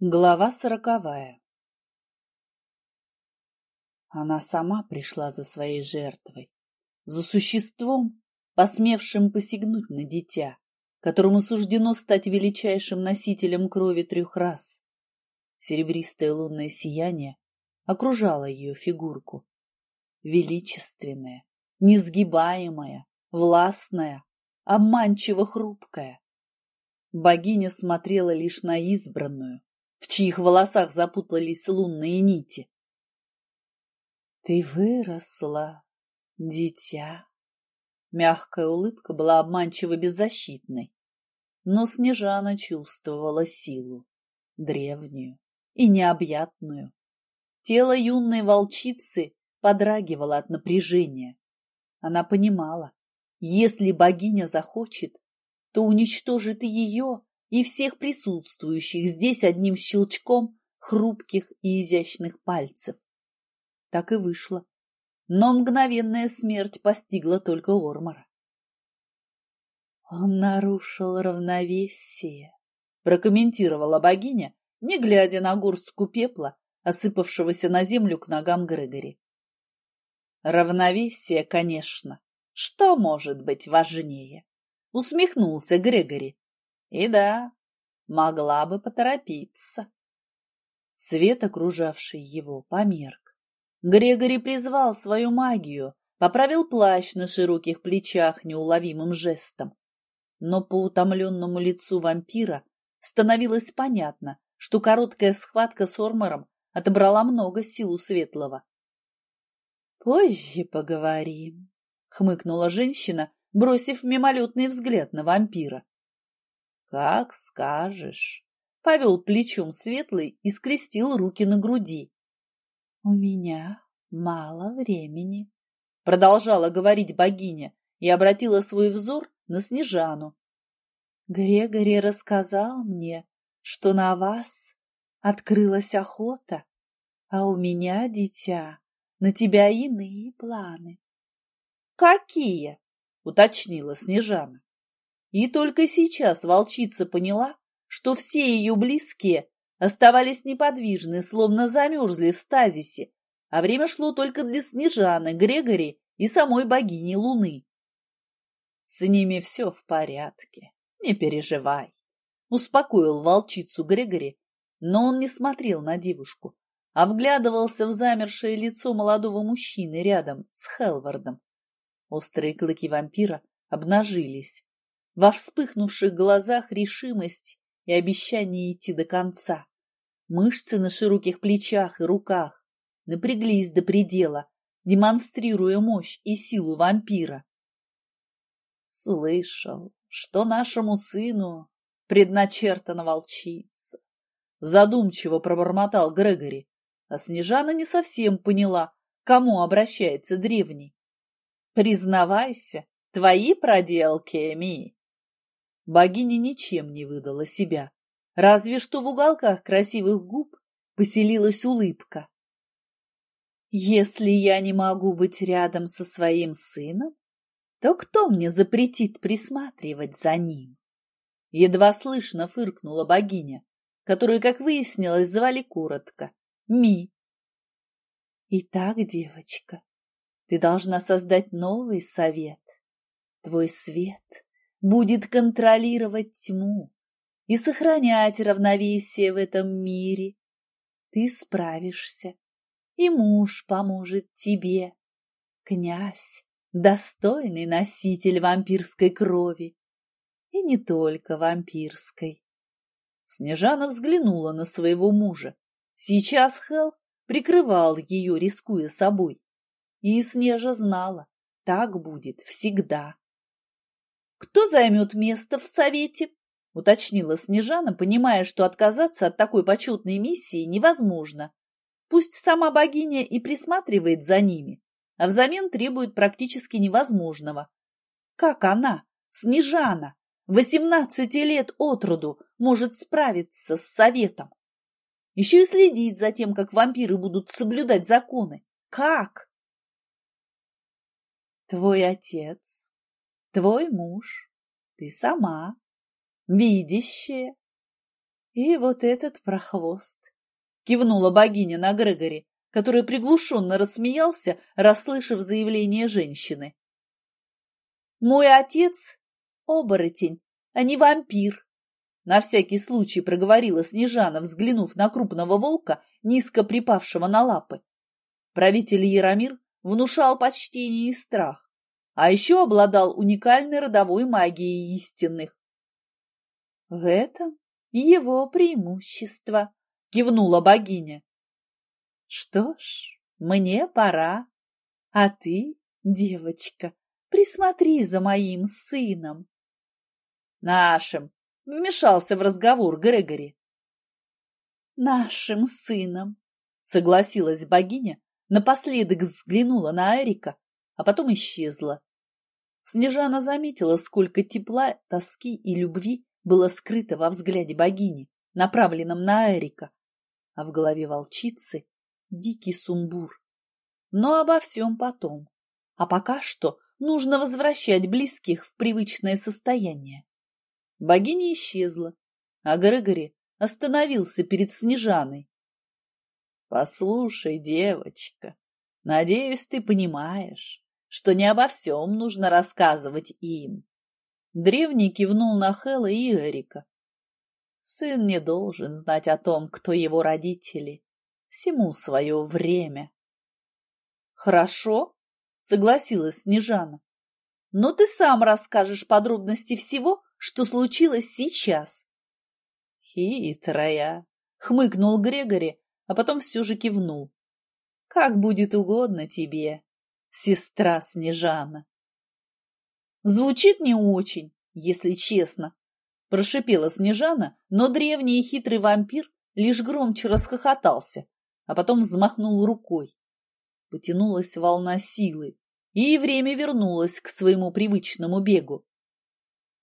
Глава сороковая Она сама пришла за своей жертвой, за существом, посмевшим посягнуть на дитя, которому суждено стать величайшим носителем крови трех рас. Серебристое лунное сияние окружало ее фигурку. Величественная, несгибаемая, властная, обманчиво хрупкая. Богиня смотрела лишь на избранную, в чьих волосах запутались лунные нити. «Ты выросла, дитя!» Мягкая улыбка была обманчиво беззащитной, но Снежана чувствовала силу, древнюю и необъятную. Тело юной волчицы подрагивало от напряжения. Она понимала, если богиня захочет, то уничтожит ее и всех присутствующих здесь одним щелчком хрупких и изящных пальцев. Так и вышло. Но мгновенная смерть постигла только Ормора. «Он нарушил равновесие», — прокомментировала богиня, не глядя на горстку пепла, осыпавшегося на землю к ногам Грегори. «Равновесие, конечно. Что может быть важнее?» — усмехнулся Грегори, и да, могла бы поторопиться. Свет, окружавший его, померк. Грегори призвал свою магию, поправил плащ на широких плечах неуловимым жестом. Но по утомленному лицу вампира становилось понятно, что короткая схватка с Ормором отобрала много сил у Светлого. «Позже поговорим», — хмыкнула женщина, бросив мимолетный взгляд на вампира. «Как скажешь», — повел плечом светлый и скрестил руки на груди. «У меня мало времени», — продолжала говорить богиня и обратила свой взор на Снежану. «Грегори рассказал мне, что на вас открылась охота, а у меня, дитя, на тебя иные планы». «Какие?» — уточнила Снежана. И только сейчас волчица поняла, что все ее близкие оставались неподвижны, словно замерзли в стазисе, а время шло только для Снежаны, Грегори и самой богини Луны. «С ними все в порядке, не переживай», — успокоил волчицу Грегори, но он не смотрел на девушку, а вглядывался в замершее лицо молодого мужчины рядом с Хелвардом. Острые клыки вампира обнажились, во вспыхнувших глазах решимость и обещание идти до конца. Мышцы на широких плечах и руках напряглись до предела, демонстрируя мощь и силу вампира. Слышал, что нашему сыну предначертана волчица. Задумчиво пробормотал Грегори, а Снежана не совсем поняла, кому обращается древний. Признавайся, твои проделки, Ми. Богиня ничем не выдала себя, разве что в уголках красивых губ поселилась улыбка. «Если я не могу быть рядом со своим сыном, то кто мне запретит присматривать за ним?» Едва слышно фыркнула богиня, которую, как выяснилось, звали коротко — Ми. «Итак, девочка, ты должна создать новый совет. Твой свет будет контролировать тьму и сохранять равновесие в этом мире. Ты справишься, и муж поможет тебе. Князь — достойный носитель вампирской крови, и не только вампирской. Снежана взглянула на своего мужа. Сейчас Хел прикрывал ее, рискуя собой. И Снежа знала, так будет всегда. «Кто займет место в совете?» — уточнила Снежана, понимая, что отказаться от такой почетной миссии невозможно. Пусть сама богиня и присматривает за ними, а взамен требует практически невозможного. Как она, Снежана, восемнадцати лет от роду, может справиться с советом? Еще и следить за тем, как вампиры будут соблюдать законы. Как? Твой отец Твой муж, ты сама, видящая. И вот этот прохвост. Кивнула богиня на Грегори, который приглушенно рассмеялся, расслышав заявление женщины. «Мой отец — оборотень, а не вампир», — на всякий случай проговорила Снежана, взглянув на крупного волка, низко припавшего на лапы. Правитель Яромир внушал почтение и страх, а еще обладал уникальной родовой магией истинных. «В этом его преимущество», — кивнула богиня. Что ж, мне пора. А ты, девочка, присмотри за моим сыном. Нашим, вмешался в разговор Грегори. Нашим сыном, согласилась богиня, напоследок взглянула на Эрика, а потом исчезла. Снежана заметила, сколько тепла, тоски и любви было скрыто во взгляде богини, направленном на Эрика, а в голове волчицы дикий сумбур. Но обо всем потом. А пока что нужно возвращать близких в привычное состояние. Богиня исчезла, а Грегори остановился перед Снежаной. «Послушай, девочка, надеюсь, ты понимаешь, что не обо всем нужно рассказывать им». Древний кивнул на Хэла и Эрика. Сын не должен знать о том, кто его родители, Всему свое время. Хорошо, согласилась Снежана. Но ты сам расскажешь подробности всего, что случилось сейчас. Хитрая, хмыкнул Грегори, а потом все же кивнул. Как будет угодно тебе, сестра Снежана. Звучит не очень, если честно, прошипела Снежана, но древний и хитрый вампир лишь громче расхохотался, а потом взмахнул рукой. Потянулась волна силы, и время вернулось к своему привычному бегу.